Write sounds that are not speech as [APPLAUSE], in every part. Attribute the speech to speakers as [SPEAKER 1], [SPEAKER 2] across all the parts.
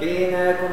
[SPEAKER 1] que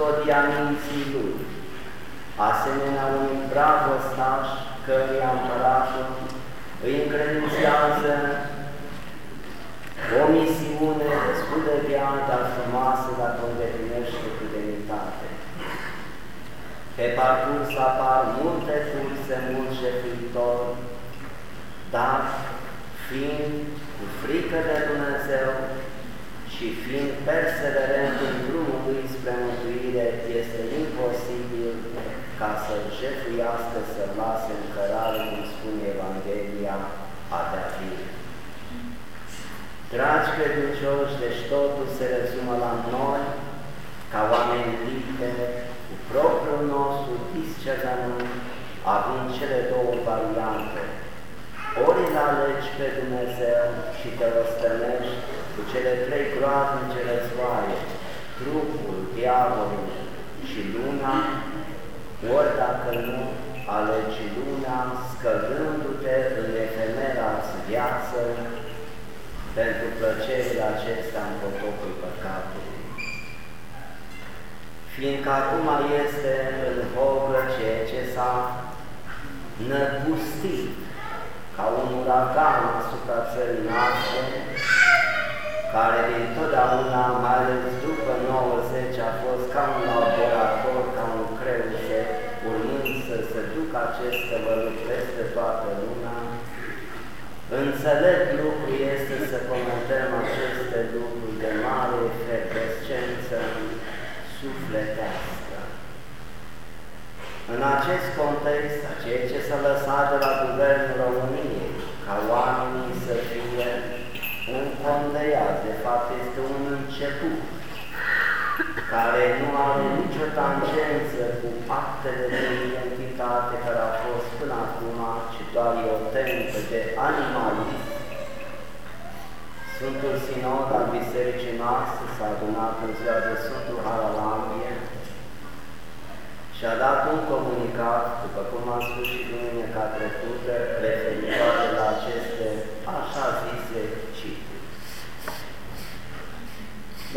[SPEAKER 1] custodia minții lui, asemenea unui brav ostaș căruia împăratul îi încredințează o misiune destul de grea, dar frumoasă, dacă o îndeplinește cu demnitate. Pe parcurs apar multe surse, mulți șefuitori, dar fiind cu frică de Dumnezeu și fiind perseverent în drumul lui spre mântuire, este imposibil ca să-l șefuiască, să-l lase în cărare, cum spune Evanghelia, a de-a fi. Dragi credincioși, deci totul se rezumă la noi, ca oameni liberi, cu propriul nostru discernământ, având cele două variante. Ori îl alegi pe Dumnezeu și te răstănești cu cele trei groaznice războaie, trupul, diavolul și luna, ori dacă nu, alegi luna, scălându-te în efemera viață, pentru plăcerile acestea în potopul păcatului. Fiindcă acum este în vogă ceea ce s-a năpustit ca un uragan asupra țării noastre, care din totdeauna, mai ales după 90, a fost ca un laborator, ca un creușe, urmând să se ducă acest vălut peste toată lumea, Înțeleg lucru este să comentăm aceste lucruri de mare efervescență sufletească. În acest context, a ceea ce s-a lăsat de la Guvernul României, ca oamenii să fie încondeați, de fapt este un început, care nu are nicio tangență cu actele de identitate care au fost până acum, ci doar e o tentă de animalism, Sfântul Sinod al Bisericii noastre s-a adunat în ziua de Sfântul Haralambie și a dat un comunicat, după cum am spus și duminica trecută, referitoare la aceste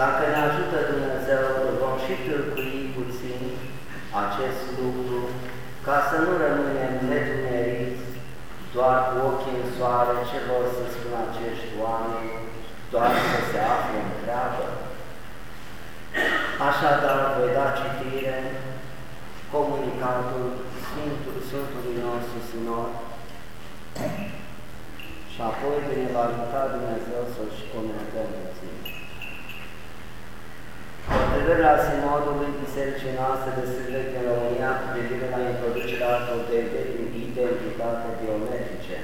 [SPEAKER 1] Dacă ne ajută Dumnezeu, vom și tâlcui puțin acest lucru ca să nu rămânem nedumeriți doar cu ochii în soare ce vor să spună acești oameni, doar să se afle în treabă. Așadar, voi da citire comunicatul Sfântul, Sfântului nostru Sinod și apoi de ne va ajuta Dumnezeu să-l și comentăm puțin. Hotărârea Sinodului Bisericii noastre de Sfântului din România cu privire la introducerea altor de identitate biometrice.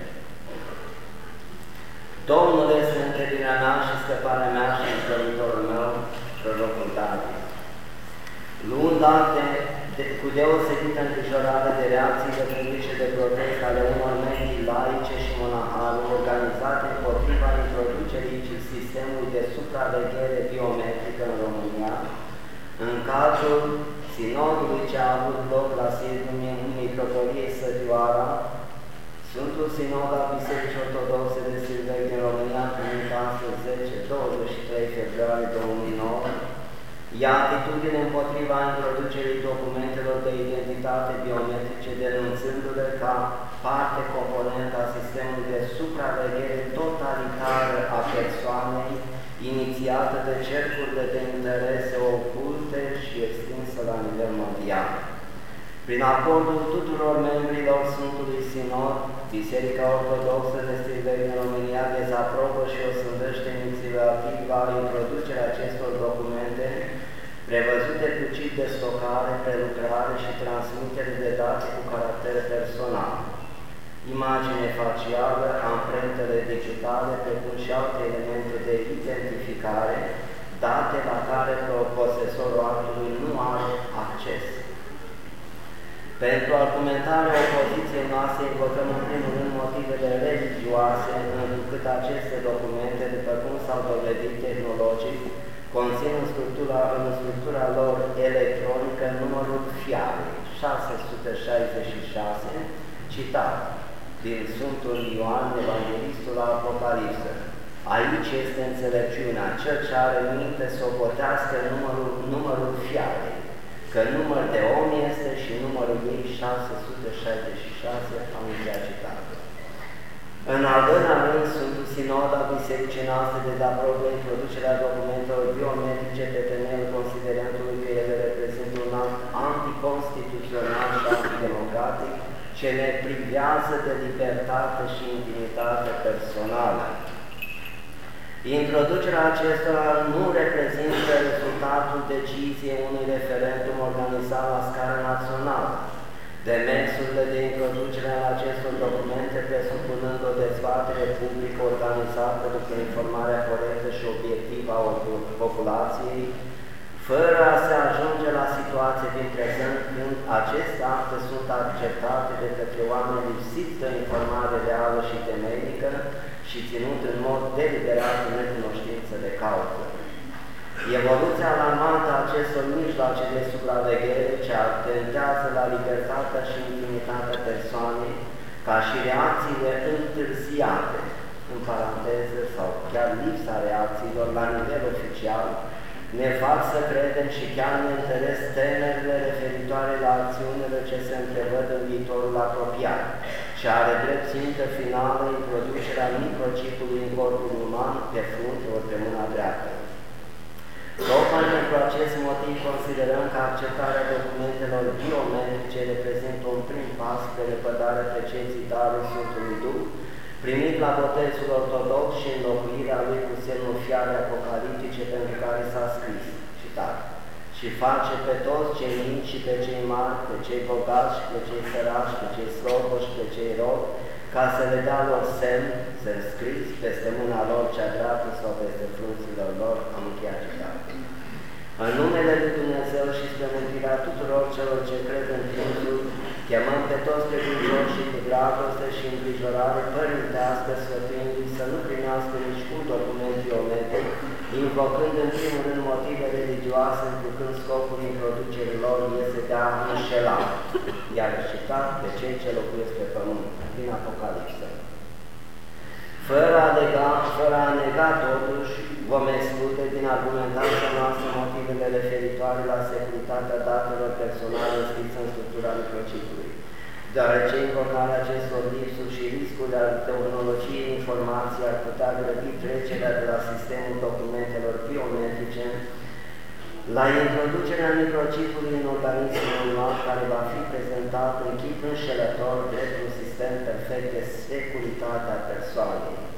[SPEAKER 1] Domnule, Sfânte din mea și scăparea mea și înțelătorul meu, prorocul David. Luând acte de, cu deosebită îngrijorare de reacțiile publice de protest ale unor medii laice și monahale organizate împotriva introducerii sistemului de supraveghere biometrică în România, în cazul sinodului ce a avut loc la sediul Mitropoliei Sădioara, Sfântul Sinod al Bisericii Ortodoxe de Silvei din România, primit astăzi 10, 23 februarie 2009, ia atitudine împotriva introducerii documentelor de identitate biometrice, denunțându-le ca parte componentă a sistemului de supraveghere totalitară a persoanei, inițiată de cercurile de interese oculte și extinsă la nivel mondial. Prin acordul tuturor membrilor Sfântului Sinod, Biserica Ortodoxă de Strivei din România dezaprobă și o sândește inițiativa introducerea acestor documente prevăzute cu cip de stocare, prelucrare și transmitere de date cu caracter personal, imagine facială, amprentele digitale, precum și alte elemente de identificare, date la care posesorul actului nu are acces. Pentru argumentarea opoziției noastre invocăm în primul rând motivele religioase, întrucât aceste documente, după cum s-au dovedit tehnologic, conțin în structura, în structura lor electronică numărul fiarei 666, citat din Sfântul Ioan, Evanghelistul la Apocalipsă. Aici este înțelepciunea, cel ce are minte să o potească numărul, numărul fiarei, că număr de om este și numărul ei 666, am încheiat citatul. În al doilea rând, Sfântul Sinod al Bisericii noastre de aprobă introducerea documentelor biometrice pe temeiul considerentului că ele reprezintă un act anticonstituțional și antidemocratic ce ne privează de libertate și intimitate personală. Introducerea acestora nu reprezintă rezultatul deciziei unui referendum organizat la scară națională. Demersurile de introducere a acestor documente presupunând o dezbatere publică organizată după informarea corectă și obiectivă a populației, fără a se ajunge la situație din prezent când aceste acte sunt acceptate de către oameni lipsiți de informare reală și temeinică și ținut în mod deliberat în recunoștință de cauză. Evoluția alarmantă a acestor mijloace de supraveghere ce atentează la libertatea și intimitatea persoanei, ca și reacțiile întârziate, în paranteză sau chiar lipsa reacțiilor la nivel oficial, ne fac să credem și chiar ne interes temerile referitoare la acțiunile ce se întrevăd în viitorul apropiat și are drept țintă finală introducerea microchipului în corpul uman pe frunte ori pe mâna dreaptă. Tocmai pentru acest motiv considerăm că acceptarea documentelor biometrice reprezintă un prim pas pe repădarea precenzii darului Sfântului Duh, primit la botezul ortodox și înlocuirea lui cu semnul fiare apocaliptice pentru care s-a scris, citat, și face pe toți cei mici și pe cei mari, pe cei bogați și pe cei săraci, pe cei slobos și pe cei robi, ca să le dea lor semn, să scriți peste mâna lor cea dreaptă sau peste frunților lor, am încheiat citatul. În numele Lui Dumnezeu și spre mântuirea tuturor celor ce cred în Fiul, chemăm pe toți credincioșii cu dragoste și îngrijorare părintească sfătuindu-i să nu primească invocând în primul rând motive religioase, când scopul introducerii lor este de a înșela, iar citat pe cei ce locuiesc pe pământ, din Apocalipsă. Fără a, lega, fără a nega totuși, vom exclude din argumentația noastră motivele referitoare la securitatea datelor personale înscrise în structura microchipului, deoarece invocarea acestor lipsuri și riscul de tehnologiei informației ar putea grăbi trecerea de la sistemul documentelor biometrice la introducerea microchipului în organismul uman care va fi prezentat în chip înșelător drept un sistem perfect de securitate a persoanei.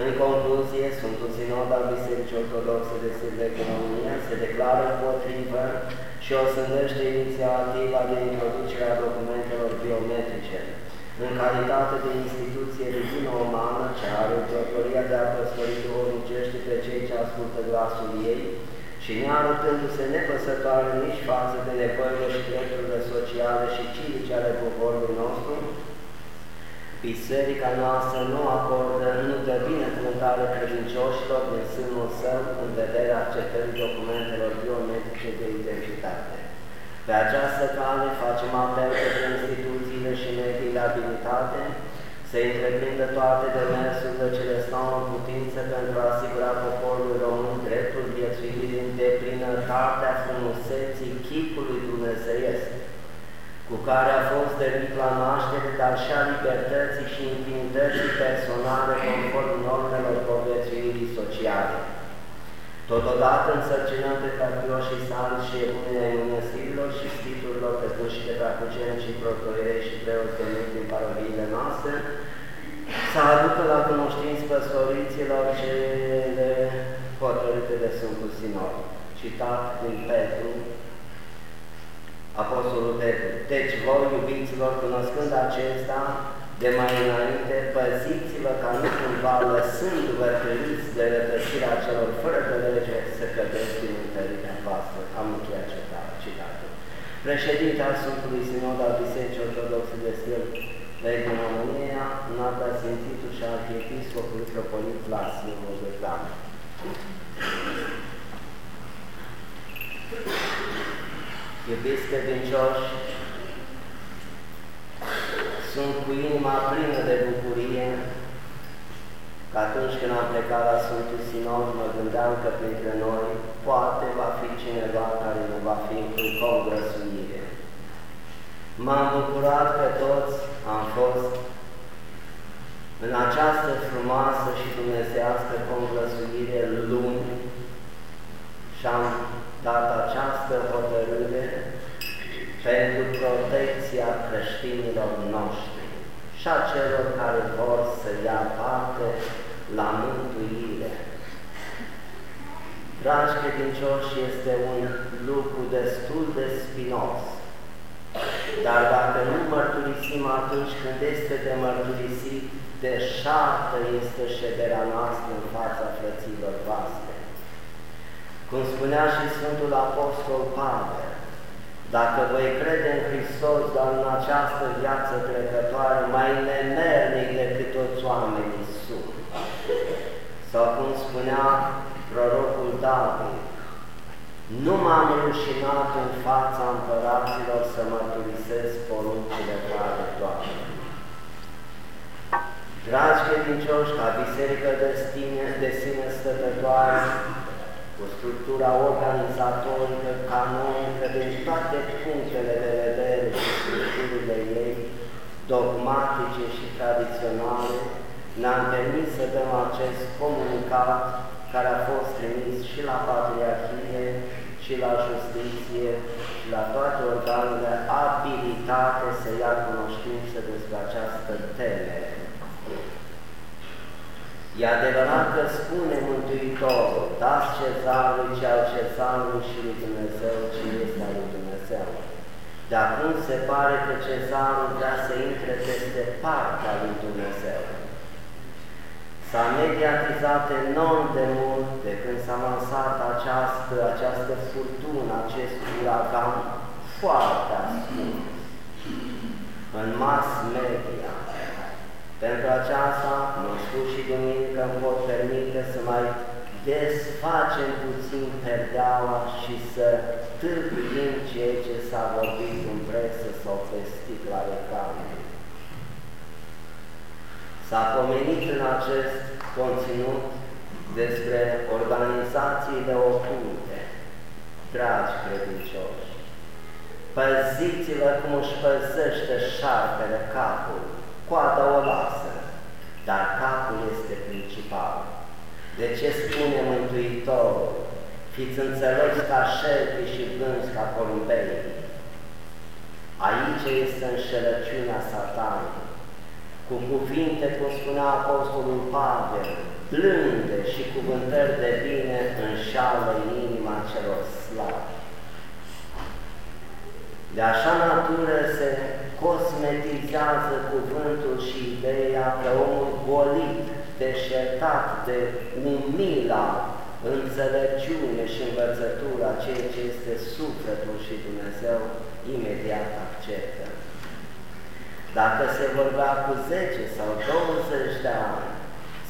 [SPEAKER 1] În concluzie, Sfântul Sinod al Bisericii Ortodoxe de Silvec în România se declară împotrivă și o sândește inițiativa de introducere a documentelor biometrice. În calitate de instituție divină umană ce are teoria de a păstori duhovnicește pe cei ce ascultă glasul ei și nearătându-se nepăsătoare nici față de nevoile și drepturile sociale și civice ale poporului nostru, Biserica noastră nu acordă, nu dă binecuvântare credincioșilor din sânul său în vederea acceptării documentelor biometrice de identitate. Pe această cale facem apel către instituțiile și medii de abilitate să întreprindă toate demersurile ce le stau în putință pentru a asigura poporului român dreptul viețuirii în deplinătatea frumuseții chipului dumnezeiesc, cu care a fost dăruit la naștere, dar și a libertății și intimității personale conform normelor conviețuirii sociale. Totodată însărcinăm pe patrioșii sali și ebunia mănăstirilor și stiturilor pe și de parcugeni și protoierei și preoți de din parohiile noastre, să aducă la cunoștință păstoriților cele hotărâte de Sfântul Sinod. Citat din Petru, Apostolul Petru. Deci voi, iubiților, cunoscând acesta, de mai înainte, păziți-vă ca nu cumva lăsându-vă târâți de rătăcirea celor fără de lege să cădeți din întărirea voastră. Am încheiat citatul. Președinte al Sfântului Sinod al Bisericii Ortodoxe de Sfânt din România, Nata Sfințitul și Arhiepiscopul Metropolit Vlasiu Moldovean. Iubiți credincioși, sunt cu inima plină de bucurie că atunci când am plecat la Sfântul Sinod, mă gândeam că printre noi poate va fi cineva care nu va fi în congrăsuire. M-am bucurat că toți am fost în această frumoasă și dumnezească conglăsuire luni și am dat această hotărâre pentru protecția creștinilor noștri și a celor care vor să ia parte la mântuire. Dragi credincioși, este un lucru destul de spinos, dar dacă nu mărturisim atunci când este de mărturisit, deșartă este șederea noastră în fața frăților voastre. Cum spunea și Sfântul Apostol Pavel, dacă voi crede în Hristos doar în această viață trecătoare, mai nemernic decât toți oamenii sunt. Sau cum spunea prorocul David, nu m-am rușinat în fața împăraților să mărturisesc poruncile tale toate. Dragi credincioși, ca biserică de, stine, de sine stătătoare, cu structura organizatorică, canonică, din toate punctele de vedere și structurile ei, dogmatice și tradiționale, ne-am permis să dăm acest comunicat care a fost trimis și la Patriarhie, și la justiție, și la toate organele abilitate să ia cunoștință despre această temere. E adevărat că spune Mântuitorul, dați cezarului ce al cezarului și lui Dumnezeu ce este al lui Dumnezeu. De acum se pare că cezarul vrea să intre peste partea lui Dumnezeu. S-a mediatizat enorm de mult de când s-a lansat această, această furtună, acest uragan foarte ascuns în mass media. Pentru aceasta, mă spus și duminică, îmi pot permite să mai desfacem puțin perdeaua și să târguim ceea ce s-a vorbit în presă sau pe sticla ecranului. S-a pomenit în acest conținut despre organizațiile oculte, dragi credincioși. Păziți-vă cum își păzește șarpele capul, coada o lasă, dar capul este principal. De ce spune Mântuitorul? Fiți înțelepți ca șerpi și blânzi ca porumbei. Aici este înșelăciunea satanei cu cuvinte, cum spunea Apostolul Pavel, blânde și cuvântări de bine înșală inima celor slabi. De așa natură se cosmetizează cuvântul și ideea că omul golit, deșertat de umila înțelepciune și învățătura, ceea ce este sufletul și Dumnezeu, imediat acceptă. Dacă se vorbea cu 10 sau 20 de ani,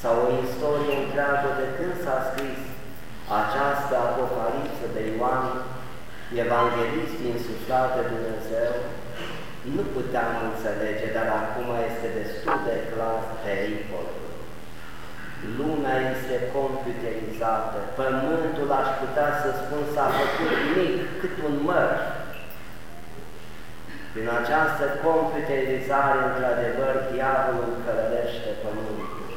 [SPEAKER 1] sau o istorie întreagă de când s-a scris această apocalipsă de Ioan, evanghelist insuflat de Dumnezeu, nu puteam înțelege, dar acum este destul de clar pericolul. Lumea este computerizată, pământul, aș putea să spun, s-a făcut mic cât un măr, prin această computerizare, într-adevăr, diavolul călărește pământul.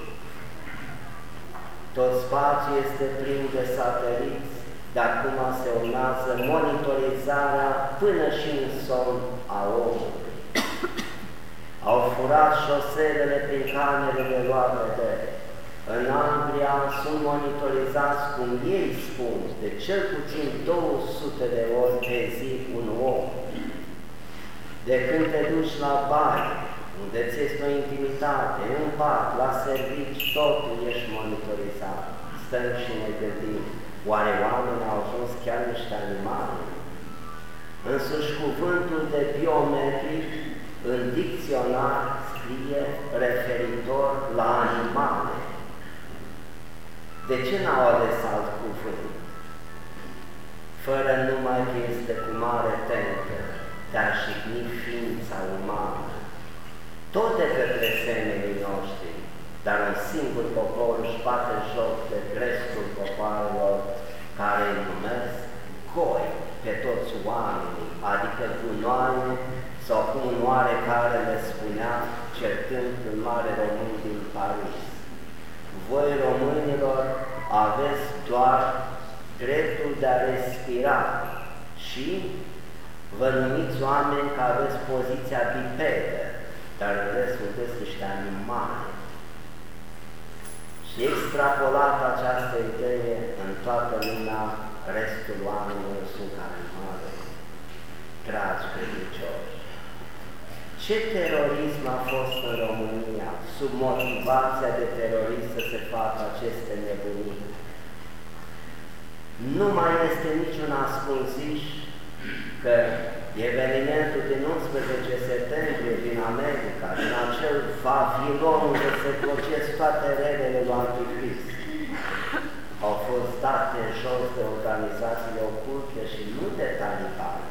[SPEAKER 1] Tot spațiul este plin de sateliți, de acum se urmează monitorizarea până și în somn a omului. Au furat șoselele prin camerele lor de În Anglia sunt monitorizați, cum ei spun, de cel puțin 200 de ori pe zi un om de când te duci la bani, unde ți este o intimitate, în pat, la servici, totul ești monitorizat. Stăm și ne gândim, oare oamenii au ajuns chiar niște animale? Însuși cuvântul de biometric în dicționar scrie referitor la animale. De ce n-au ales alt cuvânt? Fără numai că este cu mare tentă de a șigni ființa umană, tot de către semenii noștri, dar un singur popor își bate joc de restul popoarelor care îi numesc goi pe toți oamenii, adică gunoane sau cum care le spunea certând în mare român din Paris. Voi românilor aveți doar dreptul de a respira și Vă numiți oameni că aveți poziția bipedă, dar în rest sunteți niște animale. Și extrapolat această idee în toată lumea, restul oamenilor sunt animale. Dragi credincioși, ce terorism a fost în România sub motivația de terorism să se facă aceste nebunii? Nu mai este niciun ascunziș că evenimentul din 11 septembrie din America, din acel Vavilon unde se procesc toate relele lui Antichrist, au fost date jos de organizațiile oculte și nu de talibani,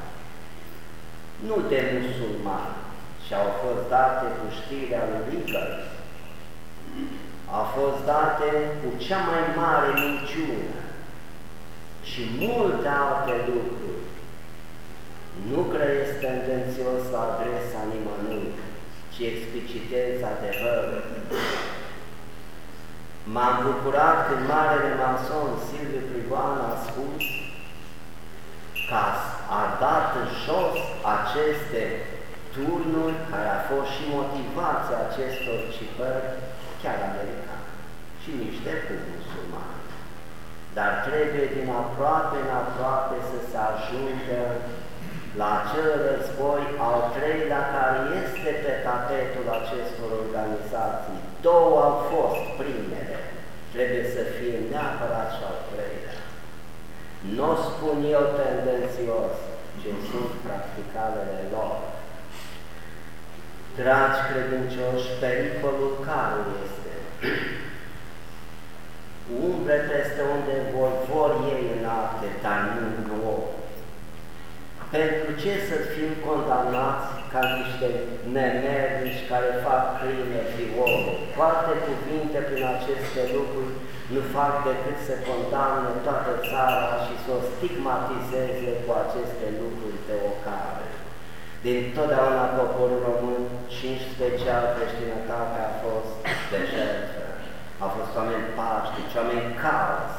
[SPEAKER 1] nu de musulmani, și au fost date cu știrea lui Reagan, au fost date cu cea mai mare minciună și multe alte lucruri nu crezi tendențios la adresa nimănui, ci explicitez adevărul. M-am bucurat când marele mason Silviu Prigoan a spus că a dat jos aceste turnuri care a fost și motivația acestor cipări chiar americane și nici de cu musulmani. Dar trebuie din aproape în aproape să se ajungă la acel război al treilea care este pe tapetul acestor organizații. Două au fost primele, trebuie să fie neapărat și al treilea. Nu o spun eu tendențios, ce sunt practicalele lor. Dragi credincioși, pericolul care este? Umbre peste unde vor, vor ei în acte, dar nu în om. Pentru ce să fim condamnați ca niște nemernici care fac crime friole? Foarte cuvinte prin aceste lucruri nu fac decât să condamne toată țara și să o stigmatizeze cu aceste lucruri de ocare. Din totdeauna poporul român și în special creștinătatea a fost de jertfă. Au fost oameni paștici, oameni cauți.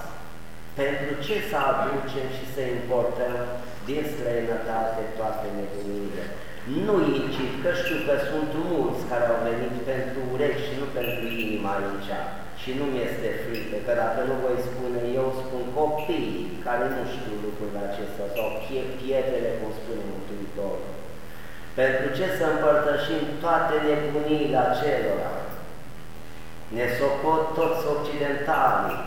[SPEAKER 1] Pentru ce să aducem și să importăm din străinătate toate nebunile? Nu incit, că știu că sunt mulți care au venit pentru urechi și nu pentru inima aici. Și nu mi este frică, că dacă nu voi spune, eu spun copiii care nu știu lucrurile acestea, sau pietrele, cum spune Mântuitorul. Pentru ce să împărtășim toate nebuniile acelora? Ne socot toți occidentalii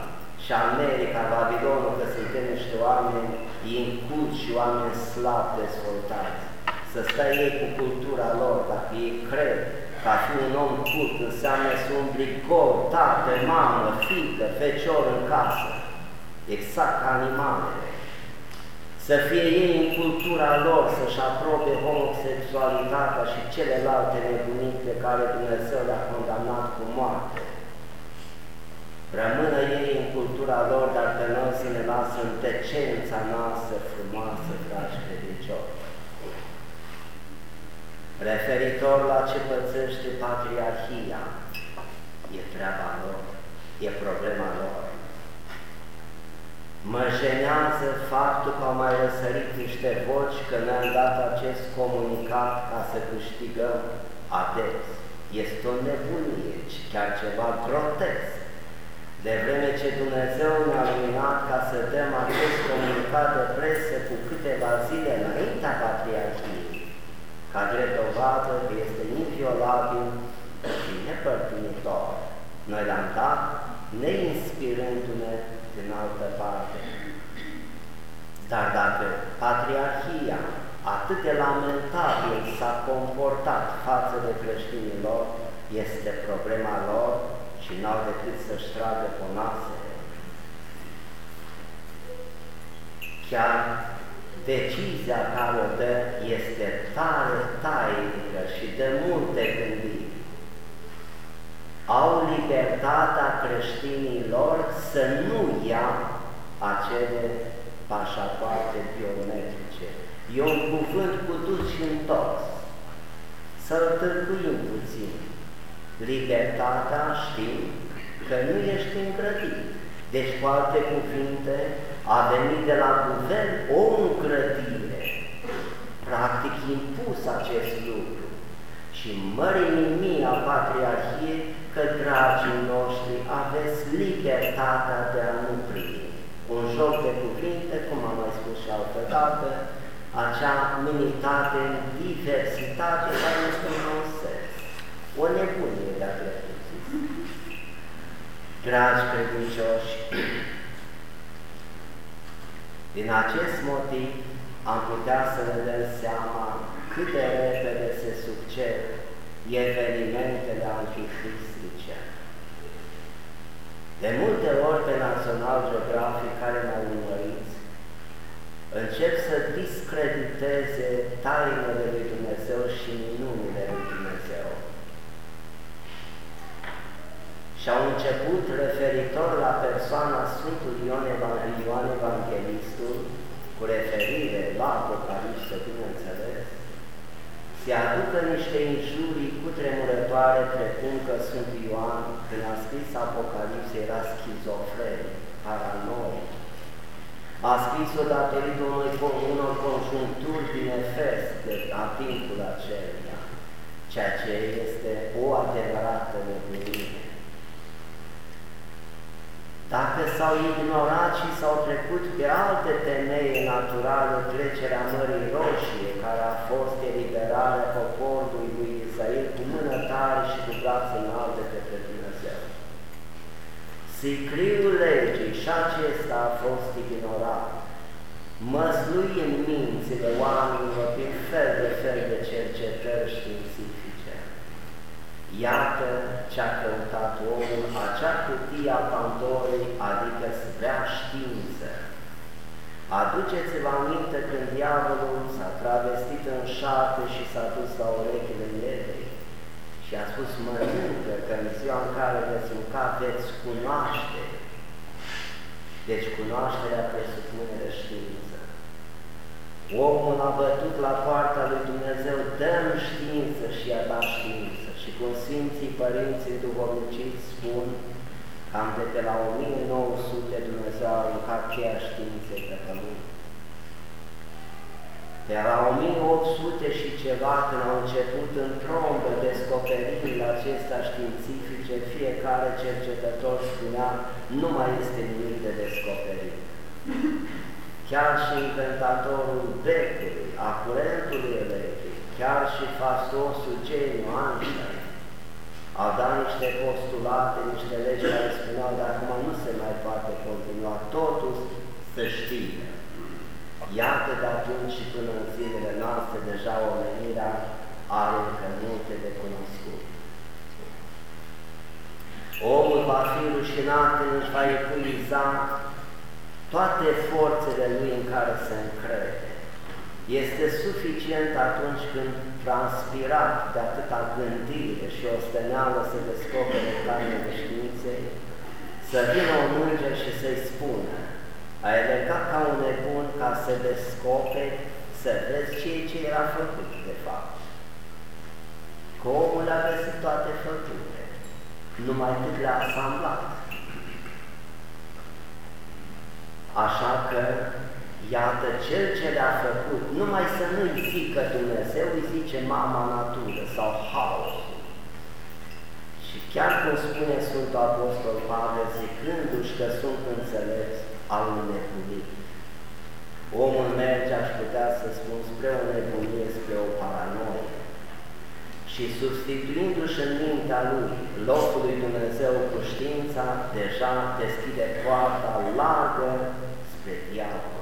[SPEAKER 1] și America, Babilonul, că suntem niște oameni inculți și oameni slab dezvoltați. Să stai ei cu cultura lor, dacă ei cred că a fi un om cult înseamnă să umbli gol, tată, mamă, fică, fecior în casă, exact ca animalele să fie ei în cultura lor, să-și aprobe homosexualitatea și celelalte nebunii pe care Dumnezeu le-a condamnat cu moarte. Rămână ei în cultura lor, dar pe noi să ne lasă în decența noastră frumoasă, dragi credincioși. Referitor la ce pățește Patriarhia, e treaba lor, e problema lor. Mă jenează faptul că au mai răsărit niște voci că ne-am dat acest comunicat ca să câștigăm adepți. Este o nebunie, chiar ceva grotesc. De vreme ce Dumnezeu ne-a luminat ca să dăm acest comunicat de presă cu câteva zile înaintea Patriarhiei, ca drept dovadă că este inviolabil și nepărtinitor. Noi l-am dat neinspirându-ne din altă parte. Dar dacă Patriarhia atât de lamentabil s-a comportat față de creștinii lor, este problema lor și n-au decât să-și tragă ponasele. Chiar decizia care o dă este tare tainică și de multe gândiri au libertatea creștinilor să nu ia acele pașapoarte biometrice. E un cuvânt cu dus și întors. Să-l târguim puțin. Libertatea știm că nu ești îngrădit. Deci, cu alte cuvinte, a venit de la guvern o îngrădire. Practic impus acest lucru. Și mărinimia Patriarhiei că, dragii noștri, aveți libertatea de a nu primi. Un joc de cuvinte, cum am mai spus și altă dată, acea unitate în diversitate care este un nonsens. O nebunie de-a Dragi credincioși, din acest motiv am putea să ne dăm seama cât de repede se succed evenimentele anticristice. De multe ori pe Național Geografic care mai urmăriți, încep să discrediteze tainele lui Dumnezeu și minunile lui Dumnezeu. Și au început referitor la persoana Sfântului Ioan, Ioan Evanghelistul, cu referire la Apocalipsă, bineînțeles, se aducă niște injurii cu tremurătoare, precum că Sunt Ioan, când a scris Apocalipsa, era schizofren, paranoic. A scris-o datorită unor conjuncturi din Efes de a timpul acelea, ceea ce este o adevărată nebunie. Dacă s-au ignorat și s-au trecut pe alte temeie naturale trecerea Mării Roșie, care a fost eliberarea poporului lui Israel cu mână tare și cu brațe înalte către Dumnezeu. Sicriul legii și acesta a fost ignorat, măslui în mințile oamenilor prin fel de fel de cercetări științifice. Iată ce-a căutat omul, acea cutie a Pandorii, adică vrea știință. Aduceți-vă aminte când diavolul s-a travestit în șarte și s-a dus la urechile Evei și a spus, mănâncă că în ziua în care veți mânca veți cunoaște. Deci cunoașterea presupune de știință. Omul a bătut la poarta lui Dumnezeu, dăm știință și i-a dat știință. Și cum Sfinții Părinții Duhovniciți spun, cam de pe la 1900 Dumnezeu a aruncat cheia științei pe pământ. De la 1800 și ceva, când au început în trombă descoperirile acestea științifice, fiecare cercetător spunea, nu mai este nimic de descoperit. Chiar și inventatorul becului, a curentului electric, chiar și fastosul geniu Einstein, a dat niște postulate, niște legi care spuneau, dar acum nu se mai poate continua, totul să știe. Iată de atunci și până în zilele noastre deja omenirea are încă multe de cunoscut. Omul va fi rușinat când își va epuiza toate forțele lui în care se încrede. Este suficient atunci când transpirat de atâta gândire și o stăneală să descopere tainele științei, să vină un înger și să-i spună ai alergat ca un nebun ca să descoperi, să vezi ceea ce era făcut, de fapt. Că omul a găsit toate făcute, numai cât le-a asamblat. Așa că, iată, cel ce le-a făcut, numai să nu-i zică Dumnezeu, îi zice mama natură sau haosul. Și chiar cum spune Sfântul Apostol Pavel, zicându-și că sunt înțelepți, al nebunii. Omul merge, aș putea să spun, spre o nebunie, spre o paranoie. Și substituindu-și în mintea lui locul lui Dumnezeu cu știința, deja deschide poarta largă spre diavol.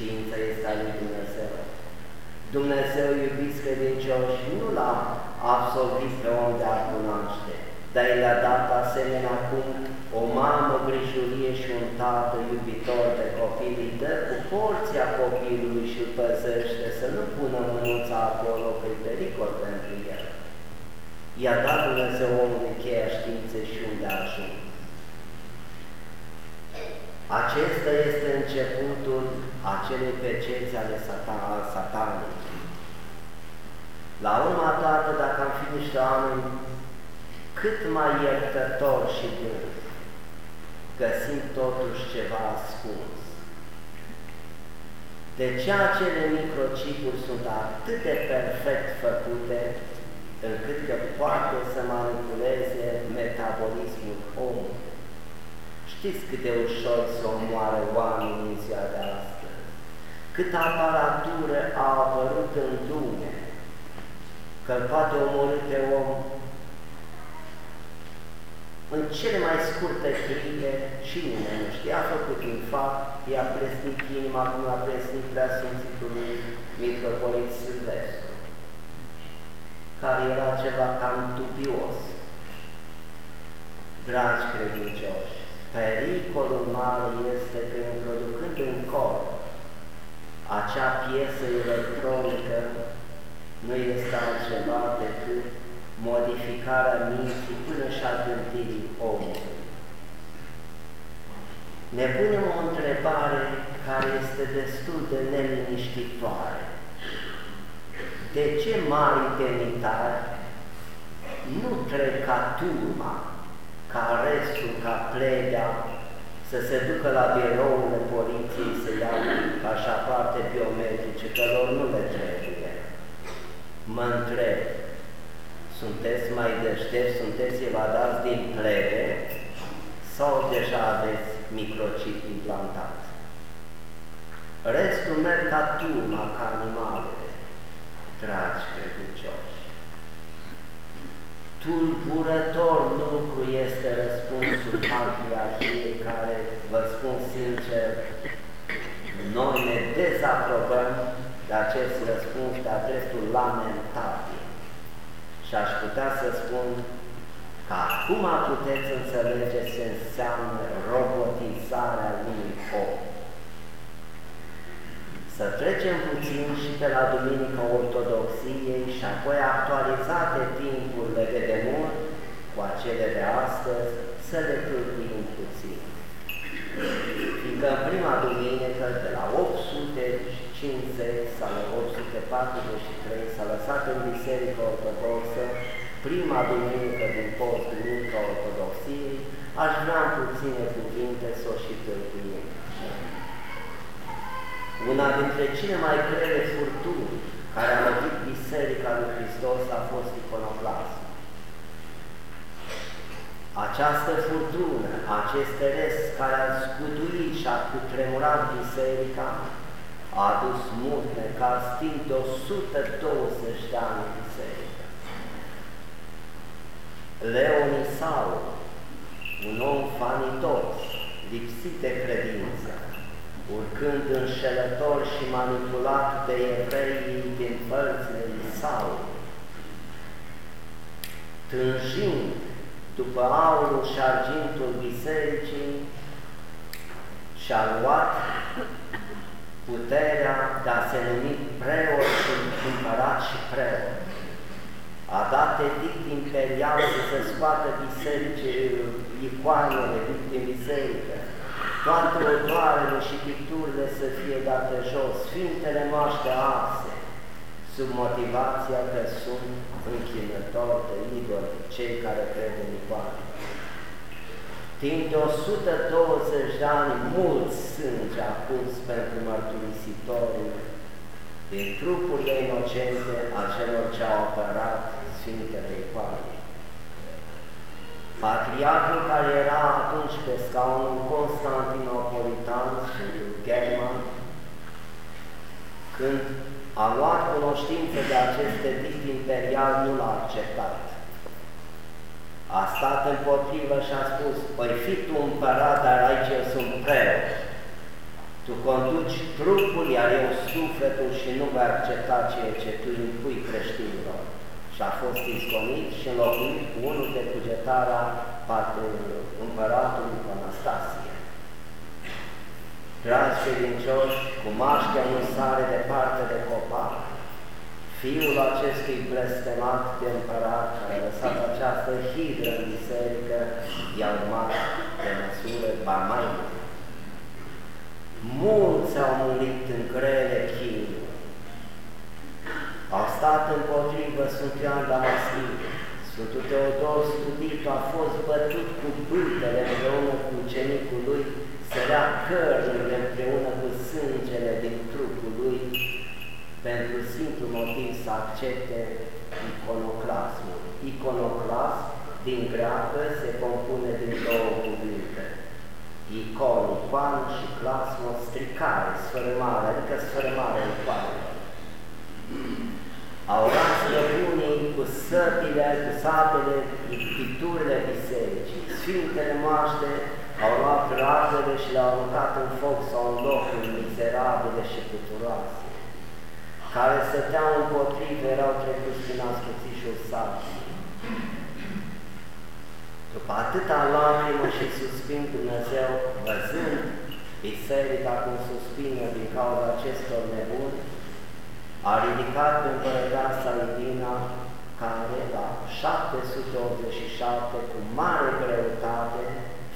[SPEAKER 1] Știința este a lui Dumnezeu. Dumnezeu, iubiți credincioși, nu l-a absolvit pe om de a cunoaște, dar i a dat asemenea cum o mamă grijulie și un tată iubitor de copil îi dă cu porția copilului și îl păzește să nu pună mânuța acolo că e pericol pentru el. I-a dat Dumnezeu omului cheia științei și unde a ajuns. Acesta este începutul acelei percepții ale satan, al satanului. La urma dată, dacă am fi niște oameni cât mai iertător și bun, găsim totuși ceva ascuns. De ce acele microcipuri sunt atât de perfect făcute, încât că poate să manipuleze metabolismul omului. Știți cât de ușor să omoară oamenii în ziua de astăzi? Cât aparatură a apărut în lume, că poate omorâ pe om în cele mai scurte clipe și nimeni nu știe. A făcut infarct, i-a presnit inima, cum a presnit prea Sfințitului Mitropolit Silvestru, care era ceva cam dubios. Dragi credincioși, pericolul mare este că introducând în corp acea piesă electronică nu este altceva decât modificarea minții până și a gândirii omului. Ne punem o întrebare care este destul de neliniștitoare. De ce mari demnitari nu trec ca turma, ca restul, ca plebea, să se ducă la birourile poliției să iau parte biometrice, că lor nu le trebuie. Mă întreb, sunteți mai deștepți, sunteți evadați din plebe sau deja aveți microchip implantat? Restul merg ca turma, ca animale, dragi credincioși. Tulburător lucru este răspunsul patriarhiei care, vă spun sincer, noi ne dezaprobăm de acest răspuns de dreptul lamentabil. Și aș putea să spun că acum puteți înțelege ce înseamnă robotizarea unui om. Să trecem puțin și pe la Duminica Ortodoxiei și apoi actualizate timpurile de demult cu acele de astăzi, să le tâlcuim puțin. Fiindcă în prima duminică, de la 850 sau 843, s-a lăsat în Biserica Ortodoxă prima duminică din post, Duminica Ortodoxiei, aș vrea în puține cuvinte să o și tâlcuim. Una dintre cele mai grele furtuni care a lovit Biserica lui Hristos a fost iconoclasm. Această furtună, acest rest care a scutuit și a cutremurat Biserica, a adus mult necaz timp de 120 de ani în Biserică. Leonisau, un om fanitos, lipsit de credință, urcând înșelător și manipulat de evreii din părțile lui Saul, tânjind după aurul și argintul bisericii și-a luat puterea de a se numi preot și împărat și preot. A dat edict imperial să se scoată biserice, icoanele din biserică, toate odoarele și picturile să fie date jos, Sfintele noastre arse, sub motivația că sunt închinători de idoli, cei care cred în icoane. Timp de 120 de ani, mult sânge a pus pentru mărturisitorii din trupurile inocente a celor ce au apărat Sfintele Icoane. Patriarhul care era atunci pe scaunul Constantinopolitan și German, când a luat cunoștință de acest edict imperial, nu l-a acceptat. A stat împotrivă și a spus, păi fi tu împărat, dar aici eu sunt preot. Tu conduci trupul, iar eu sufletul și nu vei accepta ceea ce tu impui creștinilor și a fost isconit și înlocuit cu unul de cugetarea împăratului Anastasie. Dragi credincioși, cu maștea nu sare departe de copac, fiul acestui blestemat de împărat care a lăsat această hidră în biserică, i-a urmat de măsură ba mai mult. Mulți au murit în grele chinuri, au stat împotrivă Sfânt Ioan Damaschin, Sfântul Teodor Studit a fost bătut cu bâtele împreună cu ucenicul lui, sărea cărnurile împreună cu sângele din trupul lui, pentru simplu motiv să accepte iconoclasmul. Iconoclasm, din greacă, se compune din două cuvinte. Icon, icoan și clasmos, stricare, sfărâmare, adică sfărâmare icoanelor. Au ras unii cu săpile, cu sapele, cu picturile bisericii. Sfintele moaște au luat razele și le-au aruncat în foc sau în locuri mizerabile și puturoase, care stăteau împotrivă, erau trecuți prin ascuțișul satului. După atâta lacrimă și suspin Dumnezeu, văzând biserica cum suspină din cauza acestor nebuni, a ridicat pe împărăteasa Irina, care la 787, cu mare greutate,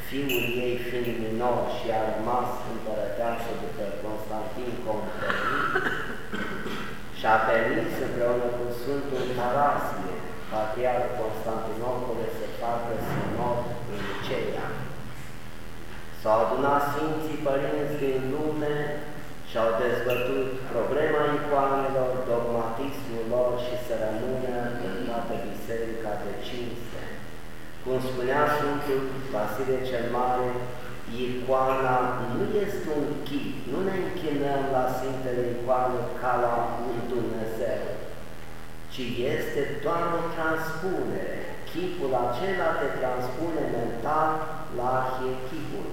[SPEAKER 1] fiul ei fiind minor și a rămas împărăteasă după Constantin Conferit, și-a permis împreună cu Sfântul Tarasie, Patriarul Constantinopole, să facă sinod în Niceea. S-au adunat Sfinții Părinți din lume și au dezbătut problema icoanelor, dogmatismul lor și să rămână în toată biserica de cinste. Cum spunea Sfântul Vasile cel Mare, icoana nu este un chip, nu ne închinăm la Sfintele Icoane ca la un Dumnezeu, ci este doar o transpunere. chipul acela te transpune mental la arhiechipul,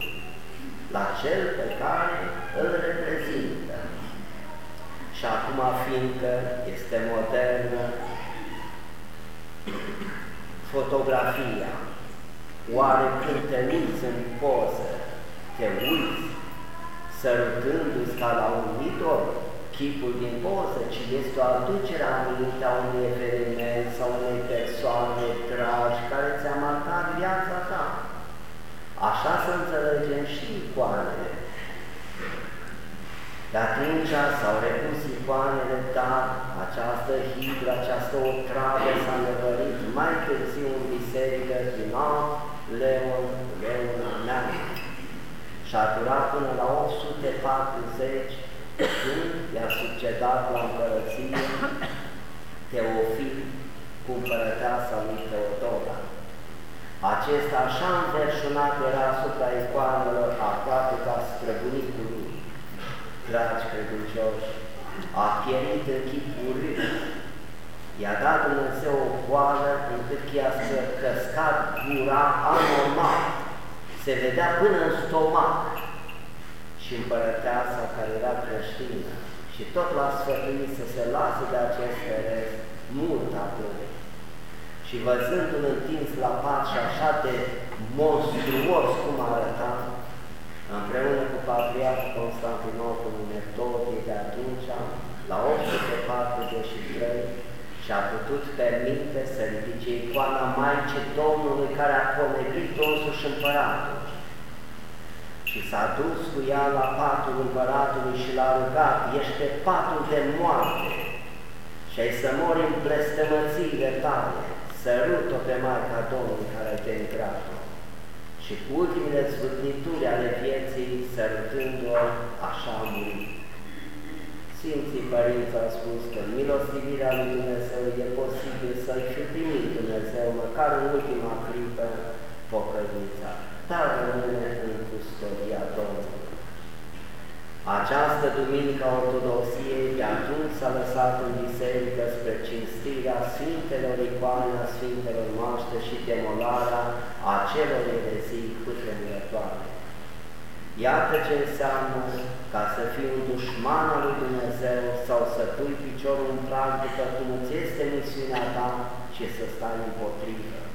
[SPEAKER 1] la cel pe care îl reprezintă. Și acum, fiindcă este modernă fotografia, oare când te uiți în poză, te uiți sărutându-ți ca la un idol chipul din poză, ci este o aducere a minte a unui eveniment sau unei persoane dragi care ți-a marcat viața ta. Așa să înțelegem și icoanele. De atunci s-au repus icoanele, dar această hidră, această otravă s-a nevărit mai târziu în biserică din alt Leon, Leon Neamț. Și a durat până la 840 când i-a succedat la împărăție Teofil cu împărăteasa lui Teodora. Acesta așa înverșunat era asupra icoanelor aproape ca străbunicul lui. Dragi credincioși, a pierit în chip urât. I-a dat Dumnezeu o boală încât i-a căscat gura anormal. Se vedea până în stomac și împărăteasa care era creștină și tot l-a sfătuit să se lasă de acest rest mult atât. Și văzându-l întins la pat și așa de monstruos cum arăta, împreună cu Patriarhul Constantinopol Metodie de atunci, la 843, și-a putut permite să ridice icoana Maicii Domnului care a conegrit însuși împăratul și s-a dus cu ea la patul împăratului și l-a rugat, ești pe patul de moarte și ai să mori în blestemățiile tale, sărut-o pe Maica Domnului care te intrat-o. Și cu ultimele zvârnituri ale vieții, sărutându-o, așa a murit. Sfinții Părinți au spus că milostivirea lui Dumnezeu e posibil să-i fi primit Dumnezeu, măcar în ultima clipă, pocăința, dar rămâne în custodia Domnului. Această duminică a Ortodoxiei de atunci s-a lăsat în biserică spre cinstirea Sfintelor icoane a Sfintelor noastre și demolarea acelor erezii putremurătoare. Iată ce înseamnă ca să fii un dușman al lui Dumnezeu sau să pui piciorul în prag după cum îți este misiunea ta și să stai împotrivă.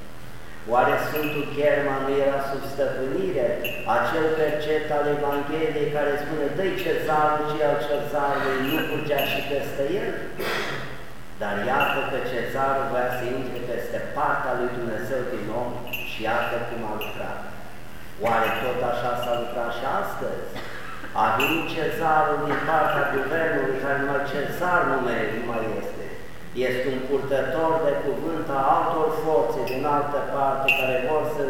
[SPEAKER 1] Oare Sfântul Cherma nu era sub stăpânire, acel percet al Evangheliei care spune dă-i cezarul și al cezarului, nu curgea și peste el? Dar iată că cezarul voia să intre peste partea lui Dumnezeu din om și iată cum a lucrat. Oare tot așa s-a lucrat și astăzi? A venit cezarul din partea guvernului care numai cezar nu mai este este un purtător de cuvânt a altor forțe din altă parte care vor să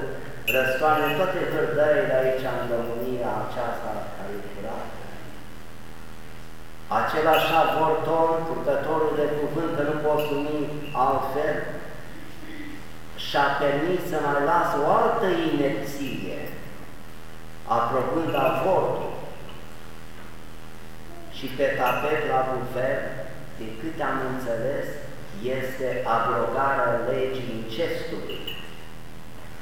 [SPEAKER 1] răstoane toate hârdările aici în România aceasta care e curată. Același avorton, purtătorul de cuvânt, că nu poți numi altfel, și-a permis să mai lasă o altă inepție, aprobând avortul și pe tapet la guvern, din câte am înțeles, este abrogarea legii incestului.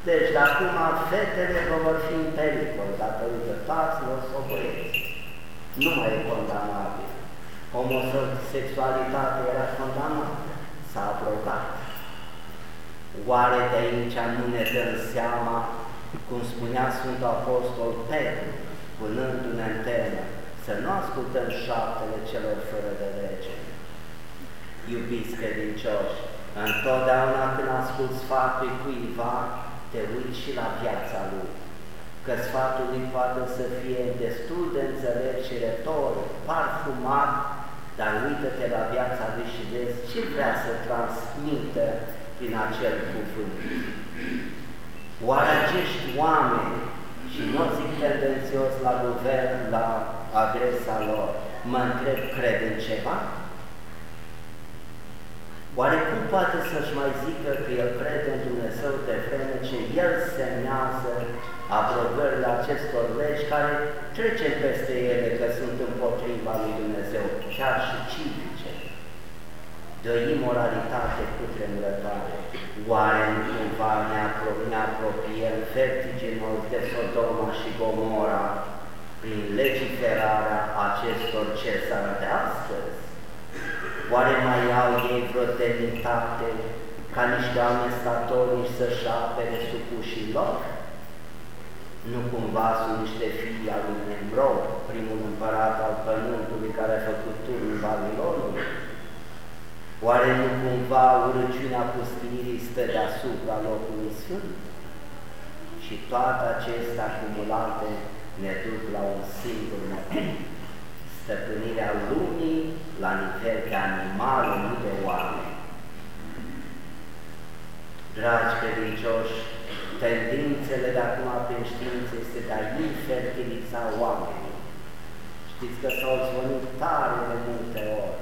[SPEAKER 1] Deci, de acum, fetele vor fi în pericol, dacă uite taților sau băieți. Nu mai e condamnabil. Homosexualitatea era condamnată, s-a abrogat. Oare de aici nu ne dăm seama, cum spunea Sfântul Apostol Petru, punându-ne în temă, să nu ascultăm șaptele celor fără de lege, iubiți credincioși, întotdeauna când ascult sfatul cuiva, te uiți și la viața lui, că sfatul lui poate să fie destul de înțelept și retoric, parfumat, dar uită-te la viața lui și vezi ce vrea să transmită prin acel cuvânt. Oare acești oameni, și nu zic tendențios la guvern, la adresa lor, mă întreb, cred în ceva? Oare cum poate să-și mai zică că el crede în Dumnezeu de vreme ce el semnează abrogările acestor legi care trece peste ele că sunt împotriva lui Dumnezeu, chiar și civice? de o imoralitate cutremurătoare. Oare nu cumva ne, apro ne apropiem vertiginos de Sodoma și Gomora prin legiferarea acestor cezari de astăzi? Oare mai au ei vreo demnitate ca niște oameni statornici să-și apere supușii lor? Nu cumva sunt niște fii al lui Nemrod, primul împărat al pământului care a făcut turnul Babilonului? Oare nu cumva urăciunea pustirii stă deasupra locului sfânt? Și toate acestea acumulate ne duc la un singur motiv, stăpânirea lumii la nivel de animal, nu de oameni. Dragi credincioși, tendințele de acum prin știință este de a infertiliza oamenii. Știți că s-au zvonit tare de multe ori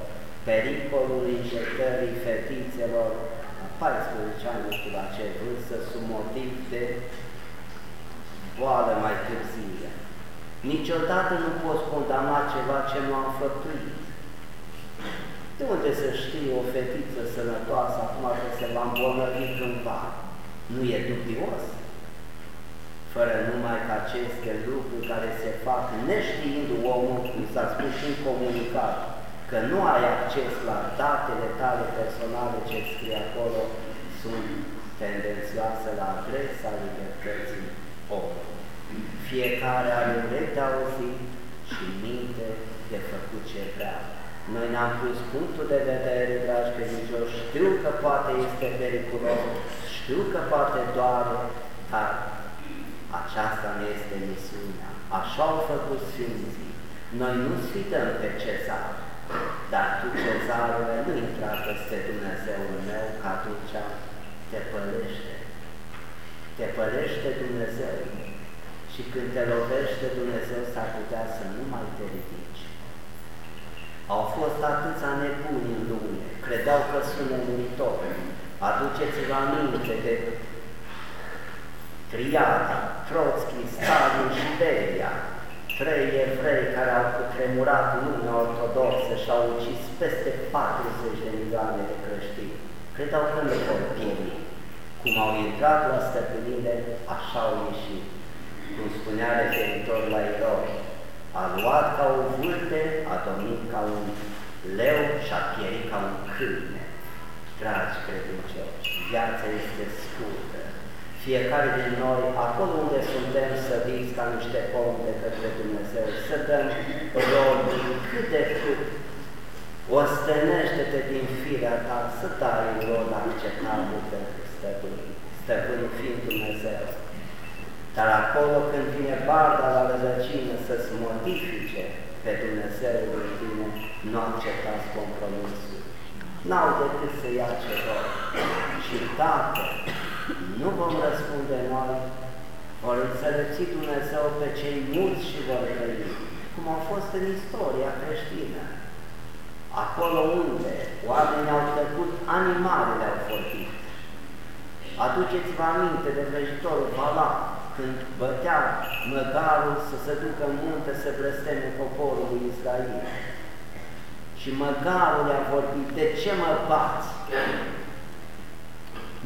[SPEAKER 1] pericolul injectării fetițelor a 14 ani, nu știu la ce vârstă, sub motiv de boală mai târzie. Niciodată nu poți condamna ceva ce nu am făptuit. De unde să știe o fetiță sănătoasă acum că se va îmbolnăvi cândva? Nu e dubios? Fără numai că aceste lucruri care se fac neștiind omul, cum s-a spus și în comunicat, că nu ai acces la datele tale personale ce scrie acolo, sunt tendențioase la adresa libertății omului. Fiecare are urechi de auzit și minte de făcut ce vrea. Noi ne-am pus punctul de vedere, dragi credincioși, știu că poate este periculos, știu că poate doare, dar aceasta nu este misiunea. Așa au făcut Sfinții. Noi nu sfidăm pe cezar, dar tu, cezarule, nu intra peste Dumnezeul meu, că atunci te pălește. Te pălește Dumnezeu. Și când te lovește Dumnezeu, s-ar putea să nu mai te ridici. Au fost atâția nebuni în lume, credeau că sunt nemuritori. Aduceți-vă aminte de Triada, Trotsky, Stalin și Beria, trei evrei care au cutremurat lumea ortodoxă și au ucis peste 40 de milioane de creștini. Credeau că nu vor pieri. Cum au intrat la stăpânire, așa au ieșit. Cum spunea referitor la eroi, a luat ca o vârte, a domnit ca un leu și a pierit ca un câine. Dragi credincioși, viața este scurtă. Fiecare din noi, acolo unde suntem sădiți ca niște pomi de către Dumnezeu, să dăm rodul cât de cât. Ostănește-te din firea ta să dai un rod acceptabil pentru stăpânii, stăpânii fiind Dumnezeu. Dar acolo când vine barda la rădăcină să-ți modifice pe Dumnezeu în tine, nu acceptați compromisul. N-au decât să ia ceva. Și dacă nu vom răspunde noi, vor înțelepți Dumnezeu pe cei mulți și vor trăi, cum au fost în istoria creștină. Acolo unde oamenii au trecut, animalele au făcut. Aduceți-vă aminte de vrăjitorul Balac, când bătea măgarul să se ducă în munte să blesteme poporul lui Israel. Și măgarul i-a vorbit, de ce mă bați?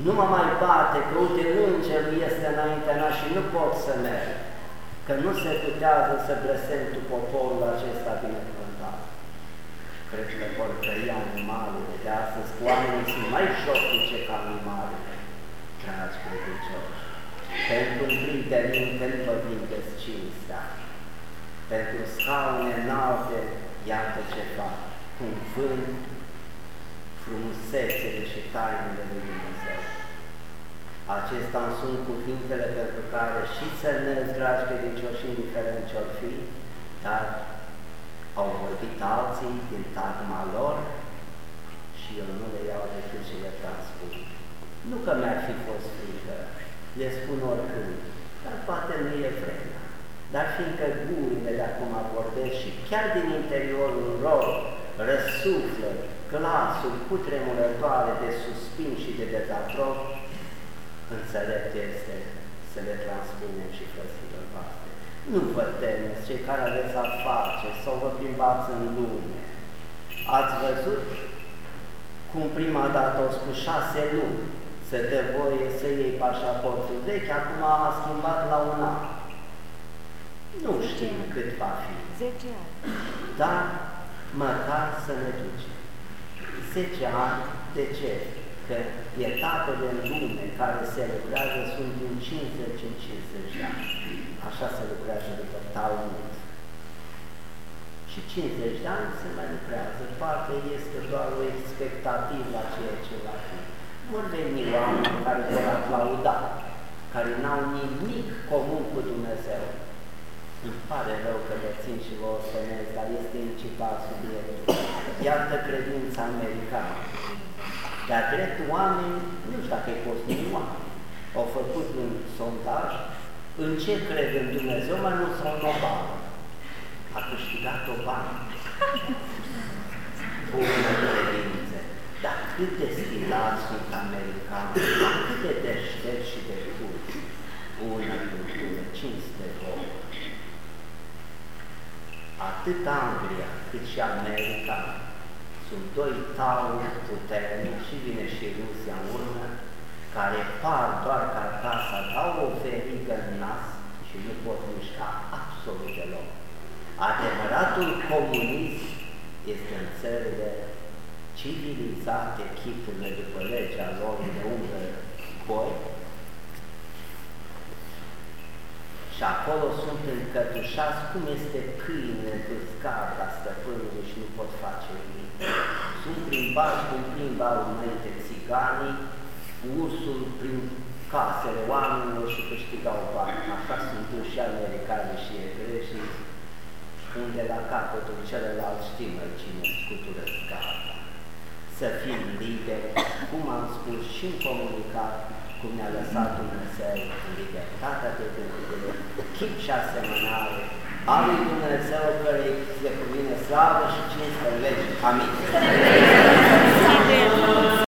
[SPEAKER 1] Nu mă mai bate, că uite îngerul este înaintea mea și nu pot să merg, că nu se putează să blestem tu poporul acesta binecuvântat. Cred că vor trăi animalele de astăzi, cu oamenii sunt mai șopice ca animalele, dragi credincioși. Pentru un plin de minte nu vă vindeți cinstea. Pentru scaune înalte, iată ce fac, cum vând frumusețele și tainele lui Dumnezeu. Acestea sunt cuvintele pentru care și țărnezi, dragi credincioși, indiferent ce-or fi, dar au vorbit alții din tagma lor și eu nu le iau decât și le transpun. Nu că mi-ar fi fost frică, le spun oricând, dar poate nu e vremea. Dar fiindcă gurile de acum vorbesc și chiar din interiorul lor răsuflă glasul cutremurătoare de suspin și de dezaprob, înțelept este să le transpunem și frăților voastre. Nu vă temeți, cei care aveți afaceri sau vă plimbați în lume. Ați văzut cum prima dată au spus șase luni să dă voie să iei pașaportul vechi, acum a schimbat la un an. Nu știm cât va fi.
[SPEAKER 2] 10 ani.
[SPEAKER 1] Dar măcar să ne ducem. 10 ani, de ce? Că etapele în lume care se lucrează sunt din 50 în 50 de ani. Așa se lucrează după Talmud. Și 50 de ani se mai lucrează. Poate este doar o expectativă la ceea ce va fi. Vor veni oameni care vor aplauda, care n-au nimic comun cu Dumnezeu. Îmi pare rău că vă țin și vă ostenez, dar este principal subiectul. Iată credința americană. Dar drept oameni, nu știu dacă e fost oameni, au făcut un sondaj în ce cred în Dumnezeu mai mult sau în Obama. A câștigat Obama. [LAUGHS] Bună credință. Dar cât de stilați sunt americani, cât de deștepți și de culți. Bună cultură, cinste vouă. Atât Anglia cât și America sunt doi tauri puternici și vine și Rusia în urmă, care par doar ca casa, dau o verigă în nas și nu pot mișca absolut deloc. Adevăratul comunism este în țările civilizate, chipurile după legea lor de umbră boi, și acolo sunt încătușați cum este câine pe scarda stăpânului și nu pot face nimic. Sunt plimbați cum plimbau înainte țiganii, ursul prin casele oamenilor și câștigau bani. Așa sunt și americani și evrei unde la capătul celălalt știm cine scutură scarda. Să fim liberi, cum am spus și în comunicat, cum ne-a lăsat Dumnezeu în libertatea de gândire, chip și asemănare a lui Dumnezeu care se cuvine slavă și cinste în lege. Amin.